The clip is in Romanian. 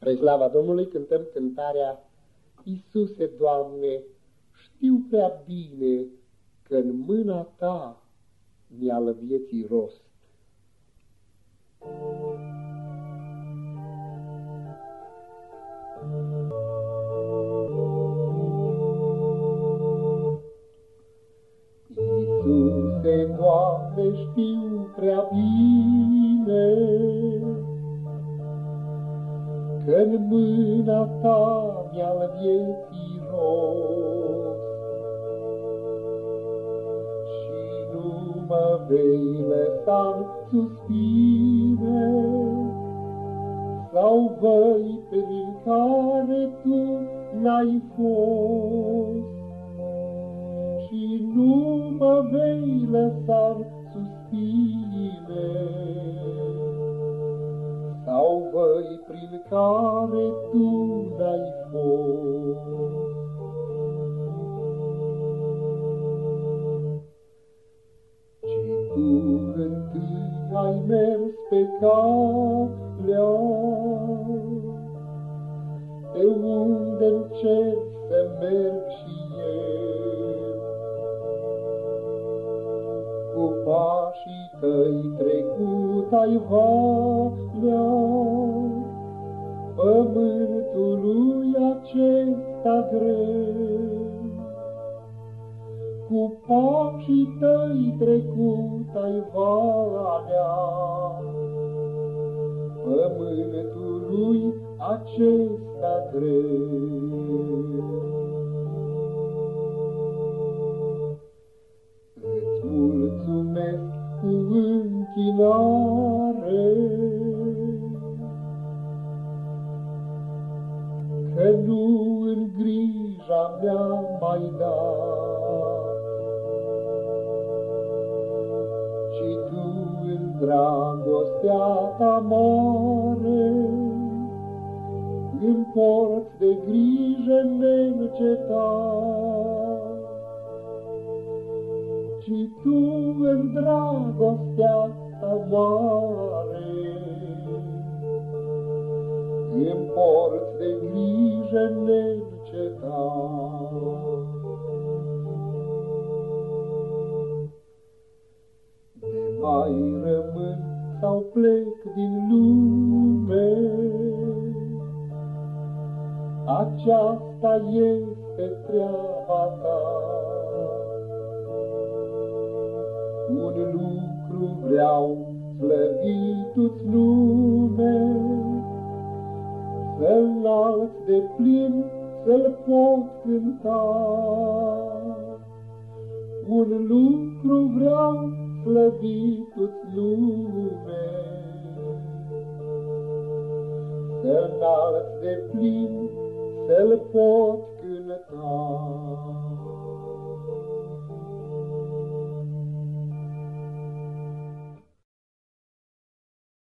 Spre slava Domnului cântăm cântarea Iisuse, Doamne, știu prea bine că în mâna Ta mi-al vieții rost. Iisuse, Doamne, știu prea bine Că-n mâna ta mi-al vieții rost. Și nu mă vei lăsa suspine, Sau văi prin care tu n-ai fost. Și nu mă vei lăsa suspine, sau văi prin care tu n-ai fost. Ci tu întâi ai mers pe calea, pe unde încerc să merg și eu. Cu pașii tăi trecut ai valea, pământului acesta greu. Cu pașii tăi trecut ai valea, pământului acesta greu. Îți mulțumesc cu închinare, grija mea mai dat, Ci tu în dragostea ta mare, În porți de grijă neîncetat. Ci tu în dragostea ta mare, în porți de grijă neîncetat. De mai rămân sau plec din lume, aceasta este treaba ta. Un lucru vreau, slăvit-ți nume, să-l alt de plin, să-l pot cânta. Un lucru vreau, slăvit-ți lume, să-l alt de plin, să-l pot cânta.